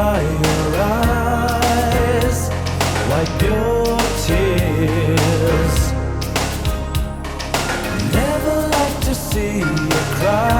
dry your eyes, wipe your tears. Never like to see you cry.